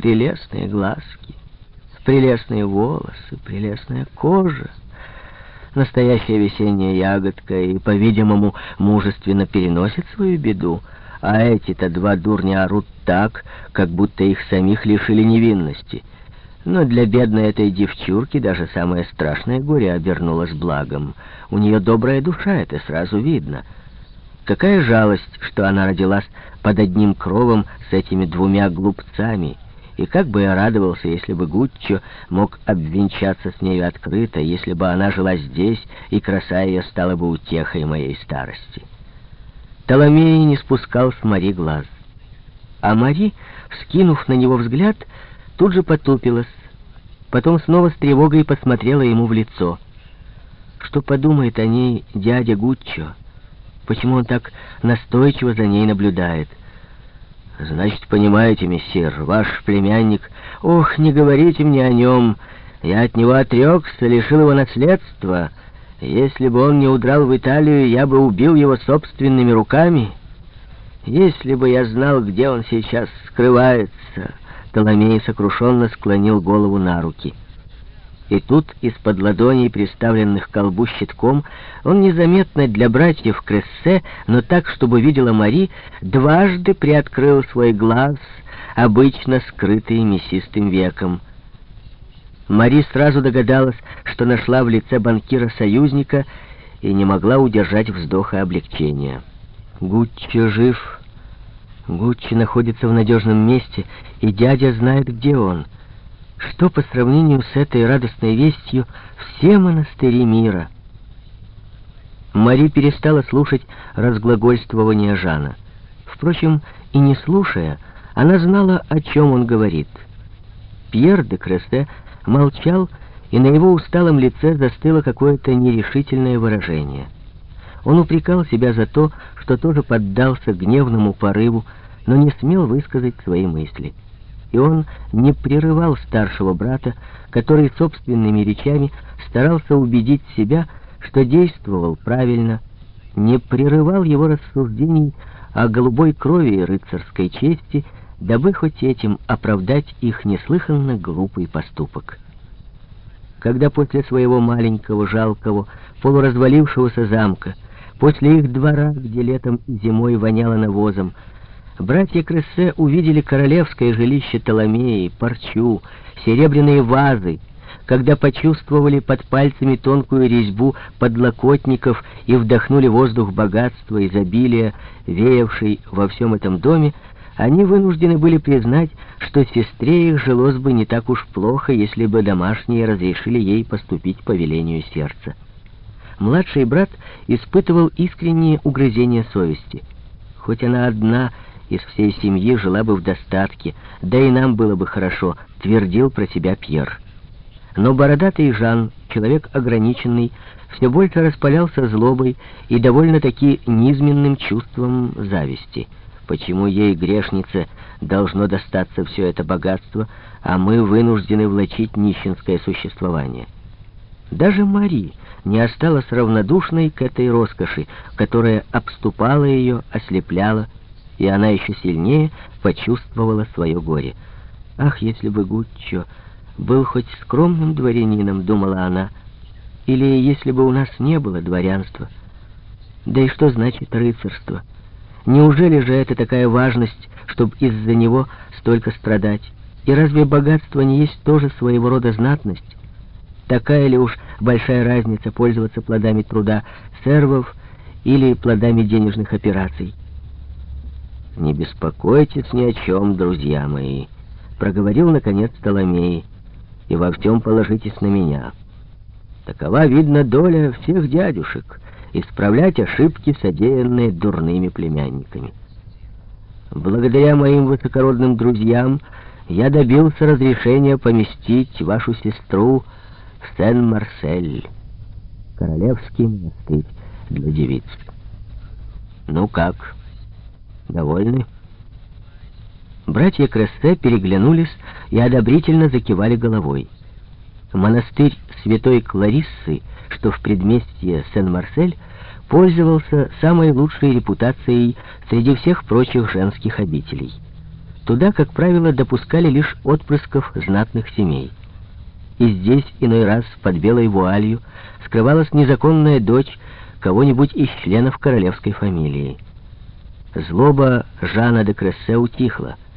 Прелестные глазки, прелестные волосы, прелестная кожа. Настоящая весенняя ягодка и, по-видимому, мужественно переносит свою беду, а эти-то два дурня орут так, как будто их самих лишили невинности. Но для бедной этой девчурки даже самое страшное горе обернулось благом. У нее добрая душа, это сразу видно — Какая жалость, что она родилась под одним кровом с этими двумя глупцами. И как бы я радовался, если бы Гуччо мог обвенчаться с нею открыто, если бы она жила здесь, и краса ее стала бы утехой моей старости. Толомей не спускал с Мари глаз. А Мари, вскинув на него взгляд, тут же потупилась. Потом снова с тревогой посмотрела ему в лицо. Что подумает о ней дядя Гуччо? Почему он так настойчиво за ней наблюдает? Значит, понимаете, мессир, ваш племянник... Ох, не говорите мне о нем. Я от него отрекся, лишил его наследства. Если бы он не удрал в Италию, я бы убил его собственными руками. Если бы я знал, где он сейчас скрывается... Толомей сокрушенно склонил голову на руки. И тут из-под ладоней, приставленных к колбу щитком, он незаметно для братьев Крессе, но так, чтобы видела Мари, дважды приоткрыл свой глаз, обычно скрытый мясистым веком. Мари сразу догадалась, что нашла в лице банкира-союзника и не могла удержать вздоха облегчения. Гуччи жив. Гуччи находится в надежном месте, и дядя знает, где он — что по сравнению с этой радостной вестью все монастыри мира. Мари перестала слушать разглагольствование Жана. Впрочем, и не слушая, она знала, о чем он говорит. Пьер де Кресте молчал, и на его усталом лице застыло какое-то нерешительное выражение. Он упрекал себя за то, что тоже поддался гневному порыву, но не смел высказать свои мысли и он не прерывал старшего брата, который собственными речами старался убедить себя, что действовал правильно, не прерывал его рассуждений о голубой крови и рыцарской чести, дабы хоть этим оправдать их неслыханно глупый поступок. Когда после своего маленького, жалкого, полуразвалившегося замка, после их двора, где летом и зимой воняло навозом, Братья Крессе увидели королевское жилище Толомеи, парчу, серебряные вазы, когда почувствовали под пальцами тонкую резьбу подлокотников и вдохнули воздух богатства, изобилия, веявший во всем этом доме, они вынуждены были признать, что сестре их жилось бы не так уж плохо, если бы домашние разрешили ей поступить по велению сердца. Младший брат испытывал искреннее угрызение совести. Хоть она одна из всей семьи жила бы в достатке, да и нам было бы хорошо, твердил про себя Пьер. Но бородатый Жан, человек ограниченный, все больше распалялся злобой и довольно-таки низменным чувством зависти. Почему ей, грешнице, должно достаться все это богатство, а мы вынуждены влачить нищенское существование? Даже Мари не осталась равнодушной к этой роскоши, которая обступала ее, ослепляла, и она еще сильнее почувствовала свое горе. «Ах, если бы Гуччо был хоть скромным дворянином», — думала она, — «или если бы у нас не было дворянства». Да и что значит рыцарство? Неужели же это такая важность, чтобы из-за него столько страдать? И разве богатство не есть тоже своего рода знатность? Такая ли уж большая разница пользоваться плодами труда сервов или плодами денежных операций? «Не беспокойтесь ни о чем, друзья мои», — проговорил, наконец, Толомей, «и во всем положитесь на меня. Такова, видно, доля всех дядюшек — исправлять ошибки, содеянные дурными племянниками. Благодаря моим высокородным друзьям я добился разрешения поместить вашу сестру в Сен-Марсель, королевский монастырь для девиц. Ну как?» Довольны?» Братья Крессе переглянулись и одобрительно закивали головой. Монастырь святой Клариссы, что в предместье Сен-Марсель, пользовался самой лучшей репутацией среди всех прочих женских обителей. Туда, как правило, допускали лишь отпрысков знатных семей. И здесь иной раз под белой вуалью скрывалась незаконная дочь кого-нибудь из членов королевской фамилии. Злоба Жана де Крессе утихла —